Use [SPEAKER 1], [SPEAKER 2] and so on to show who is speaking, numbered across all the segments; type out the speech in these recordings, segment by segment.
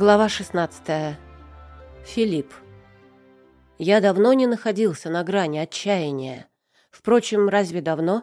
[SPEAKER 1] Глава 16. Филипп. Я давно не находился на грани отчаяния. Впрочем, разве давно?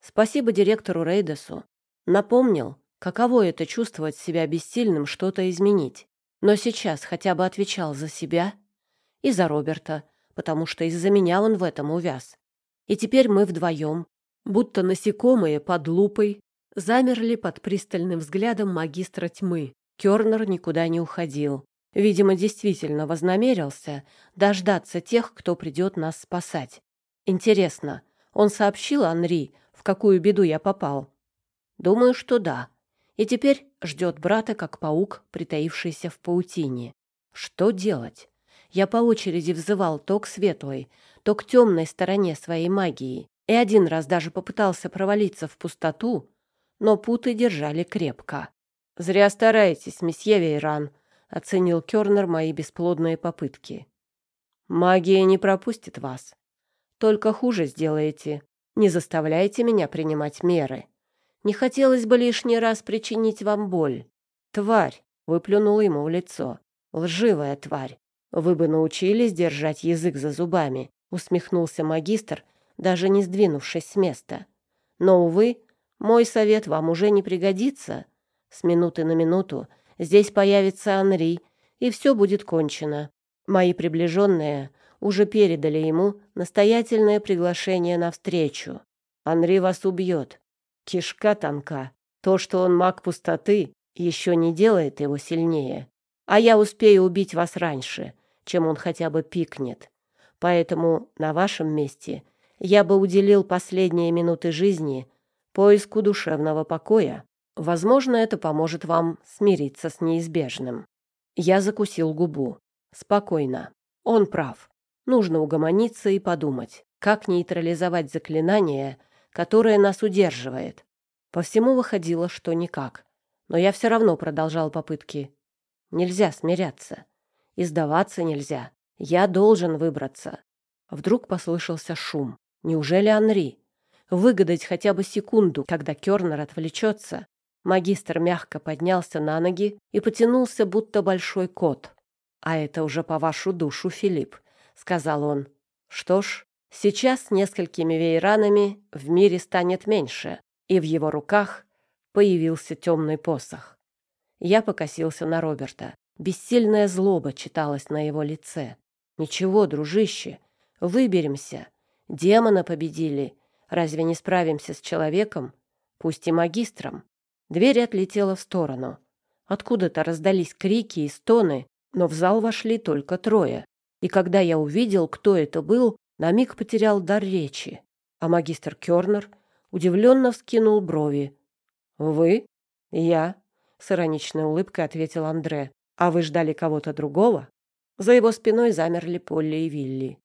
[SPEAKER 1] Спасибо директору Рейдесу. Напомнил, каково это чувствовать себя бессильным что-то изменить. Но сейчас хотя бы отвечал за себя и за Роберта, потому что из-за меня он в этом увяз. И теперь мы вдвоем, будто насекомые под лупой, замерли под пристальным взглядом магистра тьмы, Кёрнер никуда не уходил. Видимо, действительно вознамерился дождаться тех, кто придет нас спасать. Интересно, он сообщил Анри, в какую беду я попал? Думаю, что да. И теперь ждет брата, как паук, притаившийся в паутине. Что делать? Я по очереди взывал то к светлой, то к темной стороне своей магии, и один раз даже попытался провалиться в пустоту, но путы держали крепко. «Зря стараетесь, месье Вейран», — оценил Кёрнер мои бесплодные попытки. «Магия не пропустит вас. Только хуже сделаете. Не заставляйте меня принимать меры. Не хотелось бы лишний раз причинить вам боль. Тварь!» — выплюнул ему в лицо. «Лживая тварь! Вы бы научились держать язык за зубами», — усмехнулся магистр, даже не сдвинувшись с места. «Но, увы, мой совет вам уже не пригодится». С минуты на минуту здесь появится Анри, и все будет кончено. Мои приближенные уже передали ему настоятельное приглашение на встречу. Анри вас убьет. Кишка тонка. То, что он маг пустоты, еще не делает его сильнее. А я успею убить вас раньше, чем он хотя бы пикнет. Поэтому на вашем месте я бы уделил последние минуты жизни поиску душевного покоя Возможно, это поможет вам смириться с неизбежным. Я закусил губу. Спокойно. Он прав. Нужно угомониться и подумать, как нейтрализовать заклинание, которое нас удерживает. По всему выходило, что никак. Но я все равно продолжал попытки. Нельзя смиряться. И сдаваться нельзя. Я должен выбраться. Вдруг послышался шум. Неужели Анри? Выгадать хотя бы секунду, когда Кернер отвлечется, Магистр мягко поднялся на ноги и потянулся, будто большой кот. «А это уже по вашу душу, Филипп», — сказал он. «Что ж, сейчас несколькими вейранами в мире станет меньше, и в его руках появился темный посох. Я покосился на Роберта. Бессильная злоба читалась на его лице. «Ничего, дружище, выберемся. Демона победили. Разве не справимся с человеком? Пусть и магистром. Дверь отлетела в сторону. Откуда-то раздались крики и стоны, но в зал вошли только трое. И когда я увидел, кто это был, на миг потерял дар речи. А магистр Кёрнер удивленно вскинул брови. «Вы?» «Я», — с ироничной улыбкой ответил Андре. «А вы ждали кого-то другого?» За его спиной замерли Полли и Вилли.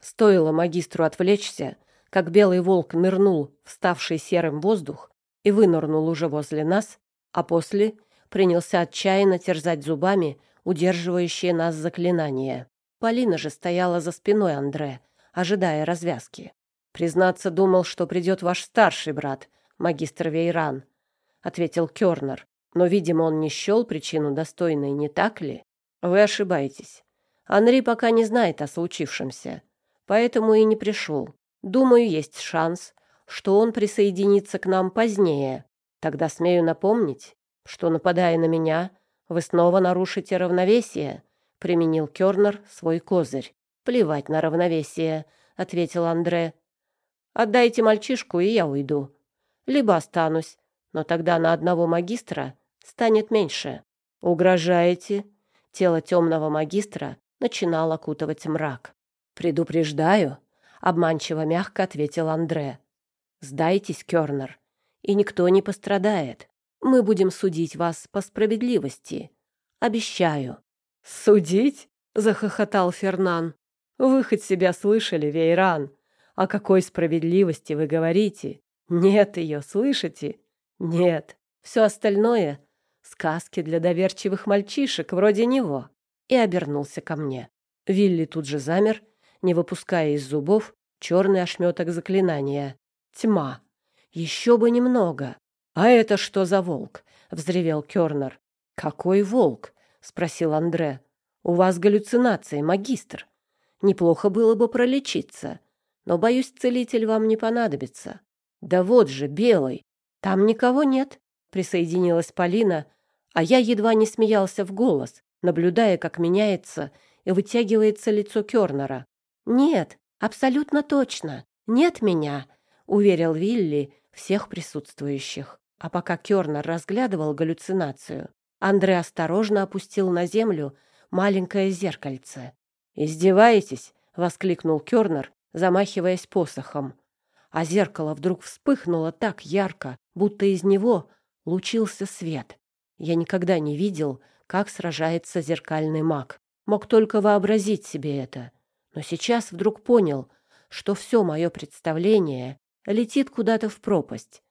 [SPEAKER 1] Стоило магистру отвлечься, как белый волк нырнул в ставший серым воздух и вынырнул уже возле нас, а после принялся отчаянно терзать зубами удерживающие нас заклинания. Полина же стояла за спиной Андре, ожидая развязки. «Признаться, думал, что придет ваш старший брат, магистр Вейран», — ответил Кёрнер. «Но, видимо, он не счел причину достойной, не так ли? Вы ошибаетесь. Анри пока не знает о случившемся, поэтому и не пришел. Думаю, есть шанс, что он присоединится к нам позднее. Тогда смею напомнить, что, нападая на меня, вы снова нарушите равновесие», — применил Кёрнер свой козырь. «Плевать на равновесие», — ответил Андре. «Отдайте мальчишку, и я уйду. Либо останусь, но тогда на одного магистра станет меньше. Угрожаете?» Тело темного магистра начинало окутывать мрак. «Предупреждаю», — обманчиво мягко ответил Андре. Сдайтесь, Кёрнер, и никто не пострадает. Мы будем судить вас по справедливости. Обещаю». «Судить?» — захохотал Фернан. «Вы хоть себя слышали, Вейран? О какой справедливости вы говорите? Нет ее, слышите? Нет. Все остальное — сказки для доверчивых мальчишек вроде него». И обернулся ко мне. Вилли тут же замер, не выпуская из зубов черный ошметок заклинания. Тьма. Еще бы немного. А это что за волк? Взревел Кернер. Какой волк? — спросил Андре. «У вас галлюцинации, магистр. Неплохо было бы пролечиться, но, боюсь, целитель вам не понадобится. Да вот же, белый. Там никого нет», — присоединилась Полина, а я едва не смеялся в голос, наблюдая, как меняется и вытягивается лицо Кёрнера. «Нет, абсолютно точно. Нет меня», — уверил Вилли всех присутствующих. А пока Кёрнер разглядывал галлюцинацию, Андре осторожно опустил на землю маленькое зеркальце. «Издеваетесь?» — воскликнул Кёрнер, замахиваясь посохом. А зеркало вдруг вспыхнуло так ярко, будто из него лучился свет. Я никогда не видел, как сражается зеркальный маг. Мог только вообразить себе это. Но сейчас вдруг понял, что все мое представление летит куда-то в пропасть.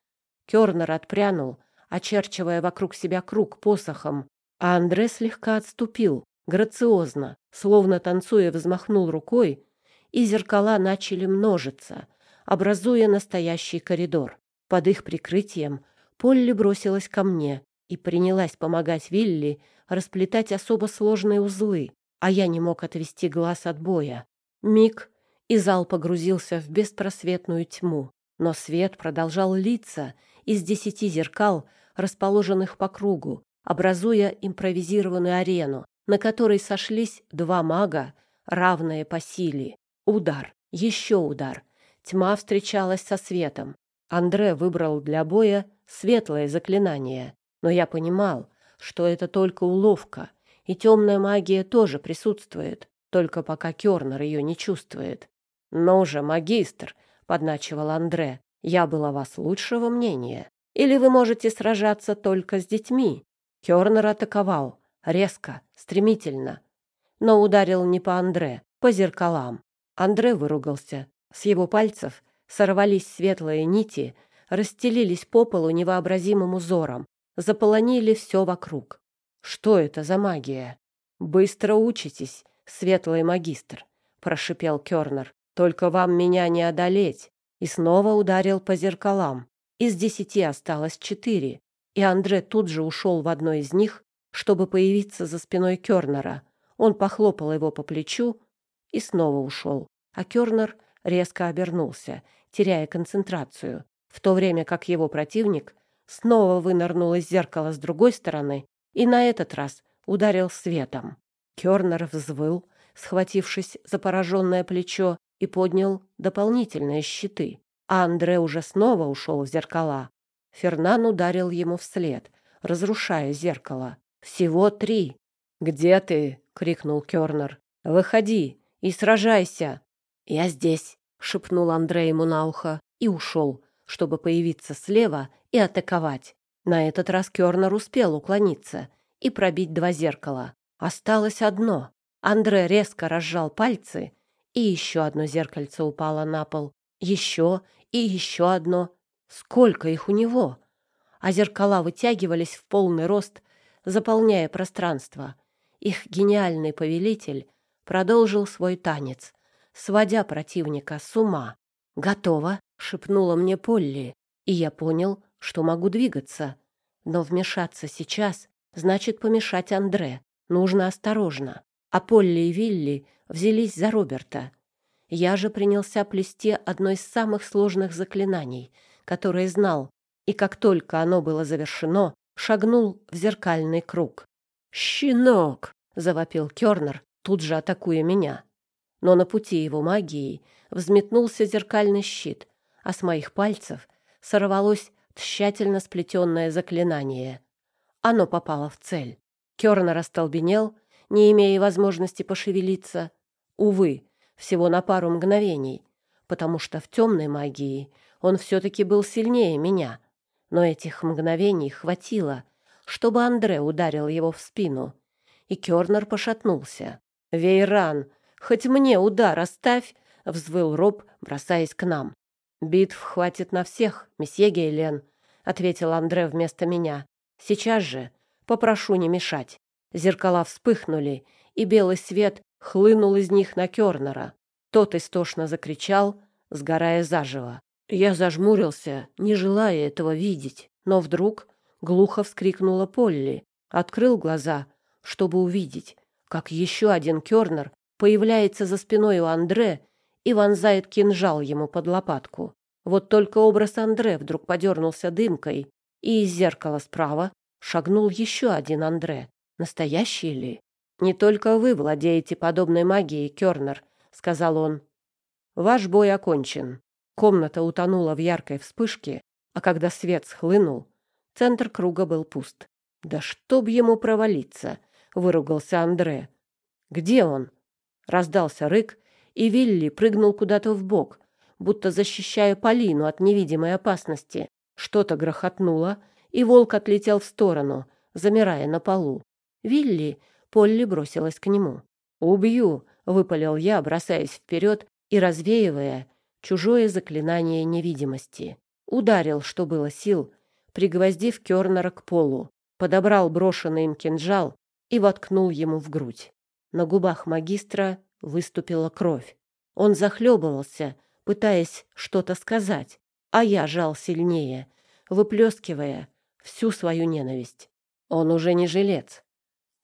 [SPEAKER 1] Кёрнер отпрянул, очерчивая вокруг себя круг посохом, а Андре слегка отступил, грациозно, словно танцуя взмахнул рукой, и зеркала начали множиться, образуя настоящий коридор. Под их прикрытием Полли бросилась ко мне и принялась помогать Вилли расплетать особо сложные узлы, а я не мог отвести глаз от боя. Миг, и зал погрузился в беспросветную тьму, но свет продолжал литься из десяти зеркал, расположенных по кругу, образуя импровизированную арену, на которой сошлись два мага, равные по силе. Удар, еще удар. Тьма встречалась со светом. Андре выбрал для боя светлое заклинание, но я понимал, что это только уловка, и темная магия тоже присутствует, только пока Кёрнер ее не чувствует. «Ну же, магистр!» — подначивал Андре. «Я был о вас лучшего мнения. Или вы можете сражаться только с детьми?» Кёрнер атаковал. Резко, стремительно. Но ударил не по Андре, по зеркалам. Андре выругался. С его пальцев сорвались светлые нити, расстелились по полу невообразимым узором, заполонили все вокруг. Что это за магия? Быстро учитесь, светлый магистр, прошипел Кёрнер. Только вам меня не одолеть. И снова ударил по зеркалам. Из десяти осталось четыре, и Андре тут же ушел в одно из них, чтобы появиться за спиной Кёрнера. Он похлопал его по плечу и снова ушел. А Кёрнер резко обернулся, теряя концентрацию, в то время как его противник снова вынырнул из зеркала с другой стороны и на этот раз ударил светом. Кёрнер взвыл, схватившись за пораженное плечо, и поднял дополнительные щиты. А Андре уже снова ушел в зеркала. Фернан ударил ему вслед, разрушая зеркало. «Всего три!» «Где ты?» — крикнул Кёрнер. «Выходи и сражайся!» «Я здесь!» — шепнул Андрей ему на ухо и ушел, чтобы появиться слева и атаковать. На этот раз Кёрнер успел уклониться и пробить два зеркала. Осталось одно. Андре резко разжал пальцы, и еще одно зеркальце упало на пол. Еще и еще одно. Сколько их у него? А зеркала вытягивались в полный рост, заполняя пространство. Их гениальный повелитель продолжил свой танец, сводя противника с ума. «Готово!» — шепнула мне Полли, и я понял, что могу двигаться. Но вмешаться сейчас значит помешать Андре. Нужно осторожно. А Полли и Вилли взялись за Роберта. Я же принялся плести одно из самых сложных заклинаний, которое знал, и как только оно было завершено, шагнул в зеркальный круг. «Щенок!» — завопил Кёрнер, тут же атакуя меня. Но на пути его магии взметнулся зеркальный щит, а с моих пальцев сорвалось тщательно сплетенное заклинание. Оно попало в цель. Кёрнер остолбенел, не имея возможности пошевелиться. Увы, всего на пару мгновений, потому что в темной магии он все-таки был сильнее меня. Но этих мгновений хватило, чтобы Андре ударил его в спину, и Кёрнер пошатнулся. «Вейран, хоть мне удар оставь!» — взвыл Роб, бросаясь к нам. «Битв хватит на всех, месье Гейлен», — ответил Андре вместо меня. «Сейчас же попрошу не мешать». Зеркала вспыхнули, и белый свет хлынул из них на Кёрнера. Тот истошно закричал, сгорая заживо. Я зажмурился, не желая этого видеть, но вдруг глухо вскрикнула Полли. Открыл глаза, чтобы увидеть, как еще один Кернер появляется за спиной у Андре и вонзает кинжал ему под лопатку. Вот только образ Андре вдруг подернулся дымкой, и из зеркала справа шагнул еще один Андре. Настоящий ли? «Не только вы владеете подобной магией, Кернер», — сказал он. «Ваш бой окончен». Комната утонула в яркой вспышке, а когда свет схлынул, центр круга был пуст. «Да чтоб ему провалиться!» — выругался Андре. «Где он?» Раздался рык, и Вилли прыгнул куда-то в бок, будто защищая Полину от невидимой опасности. Что-то грохотнуло, и волк отлетел в сторону, замирая на полу. Вилли, Полли бросилась к нему. «Убью!» — выпалил я, бросаясь вперед и развеивая чужое заклинание невидимости. Ударил, что было сил, пригвоздив Кёрнера к полу, подобрал брошенный им кинжал и воткнул ему в грудь. На губах магистра выступила кровь. Он захлебывался, пытаясь что-то сказать, а я жал сильнее, выплескивая всю свою ненависть. Он уже не жилец.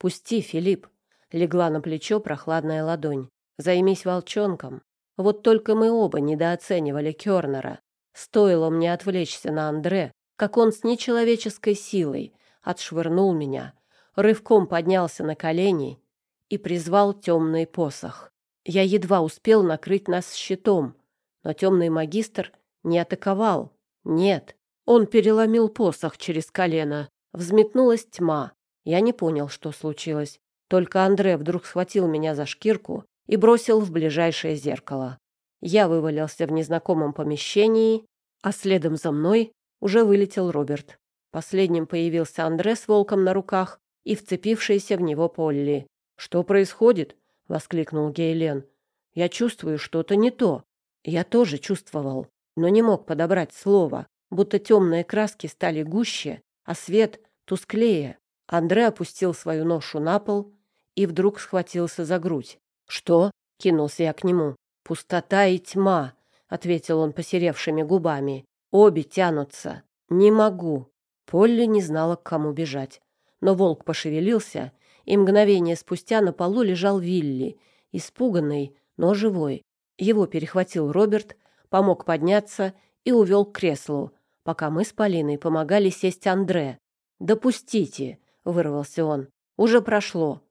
[SPEAKER 1] «Пусти, Филипп!» — легла на плечо прохладная ладонь. «Займись волчонком. Вот только мы оба недооценивали Кёрнера. Стоило мне отвлечься на Андре, как он с нечеловеческой силой отшвырнул меня, рывком поднялся на колени и призвал темный посох. Я едва успел накрыть нас щитом, но темный магистр не атаковал. Нет, он переломил посох через колено. Взметнулась тьма. Я не понял, что случилось. Только Андре вдруг схватил меня за шкирку и бросил в ближайшее зеркало. Я вывалился в незнакомом помещении, а следом за мной уже вылетел Роберт. Последним появился Андре с волком на руках и вцепившийся в него Полли. «Что происходит?» — воскликнул Гейлен. «Я чувствую что-то не то». Я тоже чувствовал, но не мог подобрать слово, будто темные краски стали гуще, а свет тусклее. Андре опустил свою ношу на пол и вдруг схватился за грудь. «Что?» — кинулся я к нему. «Пустота и тьма», — ответил он посеревшими губами. «Обе тянутся. Не могу». Полли не знала, к кому бежать. Но волк пошевелился, и мгновение спустя на полу лежал Вилли, испуганный, но живой. Его перехватил Роберт, помог подняться и увел к креслу, пока мы с Полиной помогали сесть Андре. «Допустите», — вырвался он, — «уже прошло.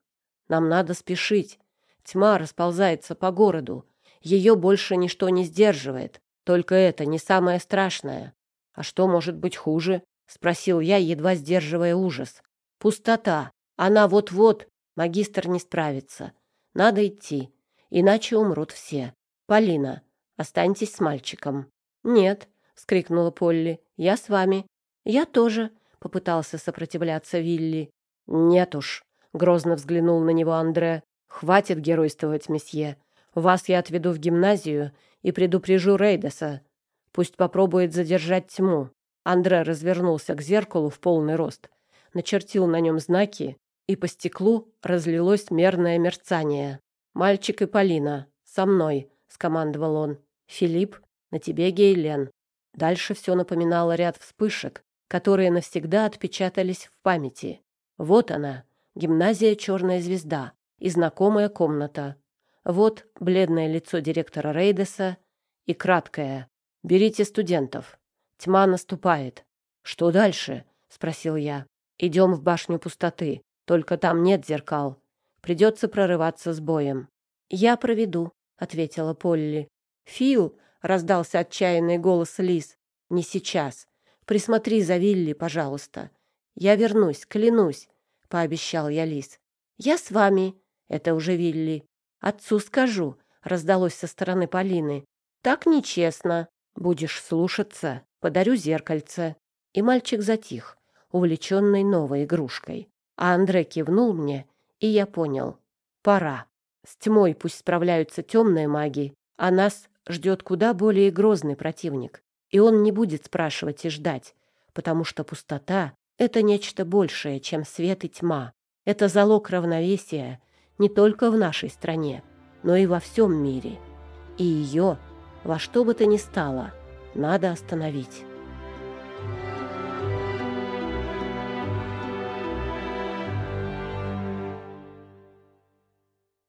[SPEAKER 1] Нам надо спешить. Тьма расползается по городу. Ее больше ничто не сдерживает. Только это не самое страшное. А что может быть хуже? Спросил я, едва сдерживая ужас. Пустота. Она вот-вот. Магистр не справится. Надо идти. Иначе умрут все. Полина, останьтесь с мальчиком. Нет, вскрикнула Полли. Я с вами. Я тоже, попытался сопротивляться Вилли. Нет уж, грозно взглянул на него Андре. Хватит геройствовать, месье. Вас я отведу в гимназию и предупрежу Рейдеса. Пусть попробует задержать тьму. Андре развернулся к зеркалу в полный рост, начертил на нем знаки, и по стеклу разлилось мерное мерцание. «Мальчик и Полина, со мной», — скомандовал он. «Филипп, на тебе Гейлен». Дальше все напоминало ряд вспышек, которые навсегда отпечатались в памяти. Вот она, гимназия «Черная звезда» и знакомая комната. Вот бледное лицо директора Рейдеса и краткое «Берите студентов. Тьма наступает». «Что дальше?» — спросил я. «Идем в башню пустоты. Только там нет зеркал. Придется прорываться с боем». «Я проведу», — ответила Полли. «Фил!» — раздался отчаянный голос Лис. «Не сейчас. Присмотри за Вилли, пожалуйста. Я вернусь, клянусь», — пообещал я Лис. «Я с вами», — это уже Вилли. «Отцу скажу», — раздалось со стороны Полины. «Так нечестно. Будешь слушаться, подарю зеркальце». И мальчик затих, увлеченный новой игрушкой. А Андре кивнул мне, и я понял. Пора. С тьмой пусть справляются темные маги, а нас ждет куда более грозный противник. И он не будет спрашивать и ждать, потому что пустота — это нечто большее, чем свет и тьма. Это залог равновесия не только в нашей стране, но и во всем мире. И ее, во что бы то ни стало, надо остановить.